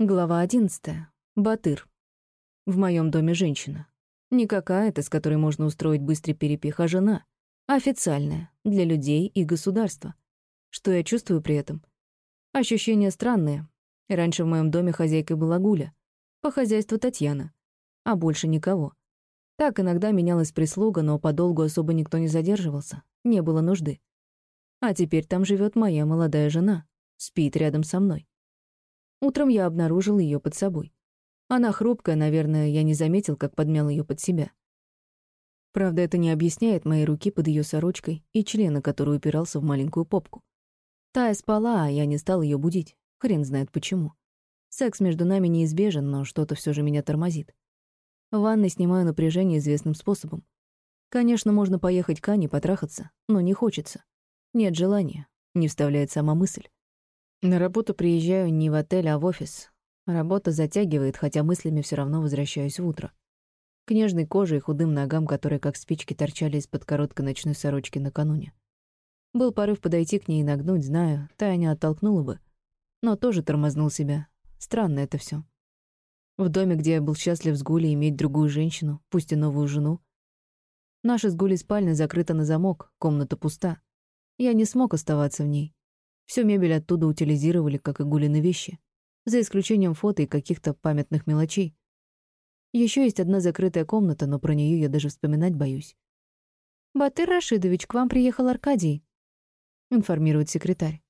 Глава одиннадцатая. Батыр. В моем доме женщина. Не какая-то, с которой можно устроить быстрый перепих, а жена. Официальная, для людей и государства. Что я чувствую при этом? Ощущения странные. Раньше в моем доме хозяйкой была Гуля. По хозяйству Татьяна. А больше никого. Так иногда менялась прислуга, но подолгу особо никто не задерживался. Не было нужды. А теперь там живет моя молодая жена. Спит рядом со мной. Утром я обнаружил ее под собой. Она хрупкая, наверное, я не заметил, как подмял ее под себя. Правда, это не объясняет моей руки под ее сорочкой и члена, который упирался в маленькую попку. Тая спала, а я не стал ее будить. Хрен знает почему. Секс между нами неизбежен, но что-то все же меня тормозит. В ванной снимаю напряжение известным способом. Конечно, можно поехать к Ане потрахаться, но не хочется. Нет желания, не вставляет сама мысль. На работу приезжаю не в отель, а в офис. Работа затягивает, хотя мыслями все равно возвращаюсь в утро. К нежной коже и худым ногам, которые как спички торчали из-под короткой ночной сорочки накануне. Был порыв подойти к ней и нагнуть, знаю, Таня оттолкнула бы. Но тоже тормознул себя. Странно это все. В доме, где я был счастлив с Гулей иметь другую женщину, пусть и новую жену. Наша с Гулей спальня закрыта на замок, комната пуста. Я не смог оставаться в ней. Всю мебель оттуда утилизировали, как и Гулины вещи, за исключением фото и каких-то памятных мелочей. Еще есть одна закрытая комната, но про нее я даже вспоминать боюсь. «Батыр Рашидович, к вам приехал Аркадий», — информирует секретарь.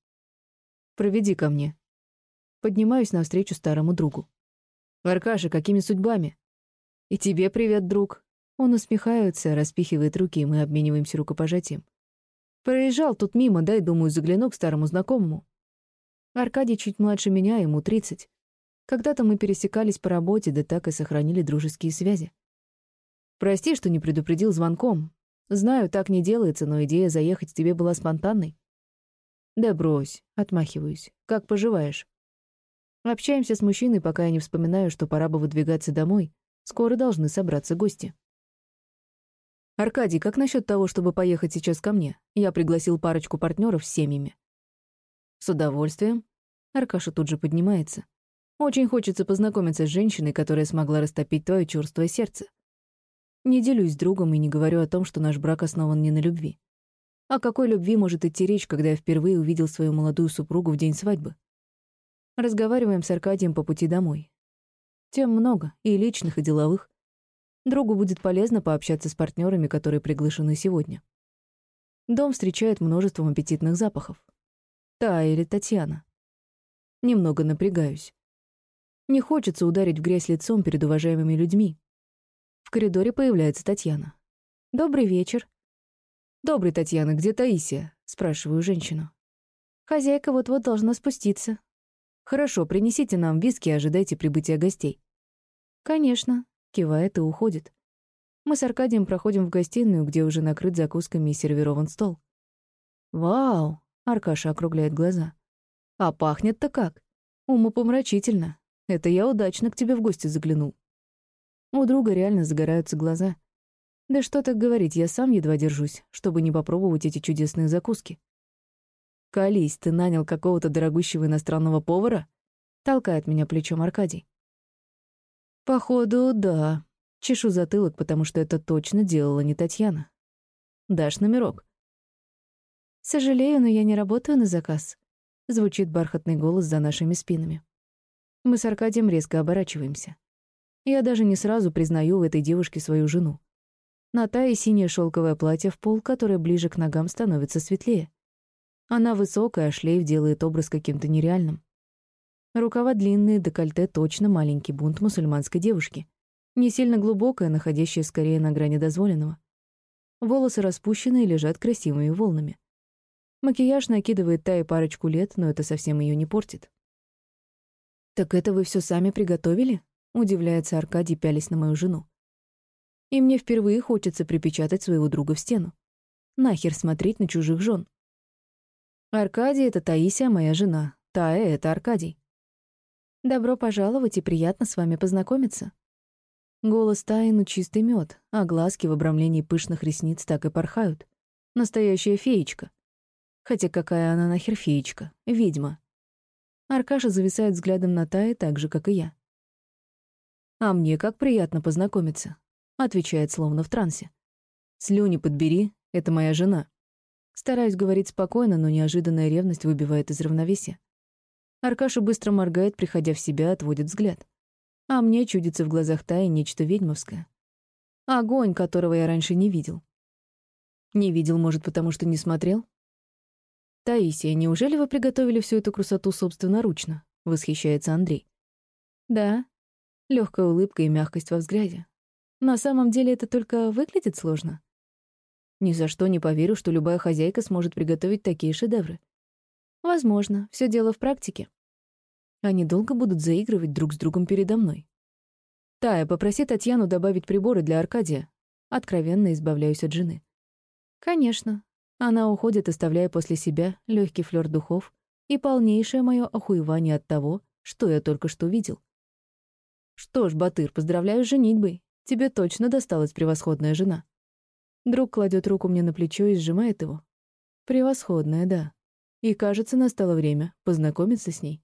«Проведи ко мне». Поднимаюсь навстречу старому другу. «Аркаша, какими судьбами?» «И тебе привет, друг». Он усмехается, распихивает руки, и мы обмениваемся рукопожатием. Проезжал тут мимо, дай, думаю, загляну к старому знакомому. Аркадий чуть младше меня, ему тридцать. Когда-то мы пересекались по работе, да так и сохранили дружеские связи. Прости, что не предупредил звонком. Знаю, так не делается, но идея заехать к тебе была спонтанной. Да брось, отмахиваюсь. Как поживаешь? Общаемся с мужчиной, пока я не вспоминаю, что пора бы выдвигаться домой. Скоро должны собраться гости. «Аркадий, как насчет того, чтобы поехать сейчас ко мне? Я пригласил парочку партнеров с семьями». «С удовольствием». Аркаша тут же поднимается. «Очень хочется познакомиться с женщиной, которая смогла растопить твое чувствое сердце. Не делюсь с другом и не говорю о том, что наш брак основан не на любви. О какой любви может идти речь, когда я впервые увидел свою молодую супругу в день свадьбы? Разговариваем с Аркадием по пути домой. Тем много, и личных, и деловых. Другу будет полезно пообщаться с партнерами, которые приглашены сегодня. Дом встречает множеством аппетитных запахов. Та или Татьяна. Немного напрягаюсь. Не хочется ударить в грязь лицом перед уважаемыми людьми. В коридоре появляется Татьяна. «Добрый вечер». «Добрый, Татьяна, где Таисия?» — спрашиваю женщину. «Хозяйка вот-вот должна спуститься». «Хорошо, принесите нам виски и ожидайте прибытия гостей». «Конечно», кивает и уходит. Мы с Аркадием проходим в гостиную, где уже накрыт закусками и сервирован стол. «Вау!» — Аркаша округляет глаза. «А пахнет-то как? Умопомрачительно. Это я удачно к тебе в гости заглянул». У друга реально загораются глаза. Да что так говорить, я сам едва держусь, чтобы не попробовать эти чудесные закуски. «Колись, ты нанял какого-то дорогущего иностранного повара?» — толкает меня плечом Аркадий. Походу, да. Чешу затылок, потому что это точно делала не Татьяна. Дашь номерок? Сожалею, но я не работаю на заказ. Звучит бархатный голос за нашими спинами. Мы с Аркадием резко оборачиваемся. Я даже не сразу признаю в этой девушке свою жену. На Тае синее шелковое платье в пол, которое ближе к ногам становится светлее. Она высокая, а шлейф делает образ каким-то нереальным. Рукава длинные, декольте точно маленький бунт мусульманской девушки. Не сильно глубокая, находящая скорее на грани дозволенного. Волосы распущены и лежат красивыми волнами. Макияж накидывает Тае парочку лет, но это совсем ее не портит. «Так это вы все сами приготовили?» — удивляется Аркадий, пялись на мою жену. «И мне впервые хочется припечатать своего друга в стену. Нахер смотреть на чужих жен. Аркадий — это Таисия, моя жена. Тая — это Аркадий. Добро пожаловать и приятно с вами познакомиться. Голос Таину чистый мед, а глазки в обрамлении пышных ресниц так и порхают. Настоящая феечка. Хотя какая она нахер феечка? Ведьма. Аркаша зависает взглядом на Тае так же, как и я. «А мне как приятно познакомиться», — отвечает словно в трансе. «Слюни подбери, это моя жена». Стараюсь говорить спокойно, но неожиданная ревность выбивает из равновесия. Аркаша быстро моргает, приходя в себя, отводит взгляд. А мне чудится в глазах Таи нечто ведьмовское. Огонь, которого я раньше не видел. Не видел, может, потому что не смотрел? «Таисия, неужели вы приготовили всю эту красоту собственноручно?» — восхищается Андрей. «Да». Легкая улыбка и мягкость во взгляде. «На самом деле это только выглядит сложно. Ни за что не поверю, что любая хозяйка сможет приготовить такие шедевры. Возможно, все дело в практике. Они долго будут заигрывать друг с другом передо мной. Тая, попроси Татьяну добавить приборы для Аркадия. Откровенно избавляюсь от жены. Конечно. Она уходит, оставляя после себя легкий флёр духов и полнейшее мое охуевание от того, что я только что видел. Что ж, Батыр, поздравляю с женитьбой. Тебе точно досталась превосходная жена. Друг кладет руку мне на плечо и сжимает его. Превосходная, да. И, кажется, настало время познакомиться с ней.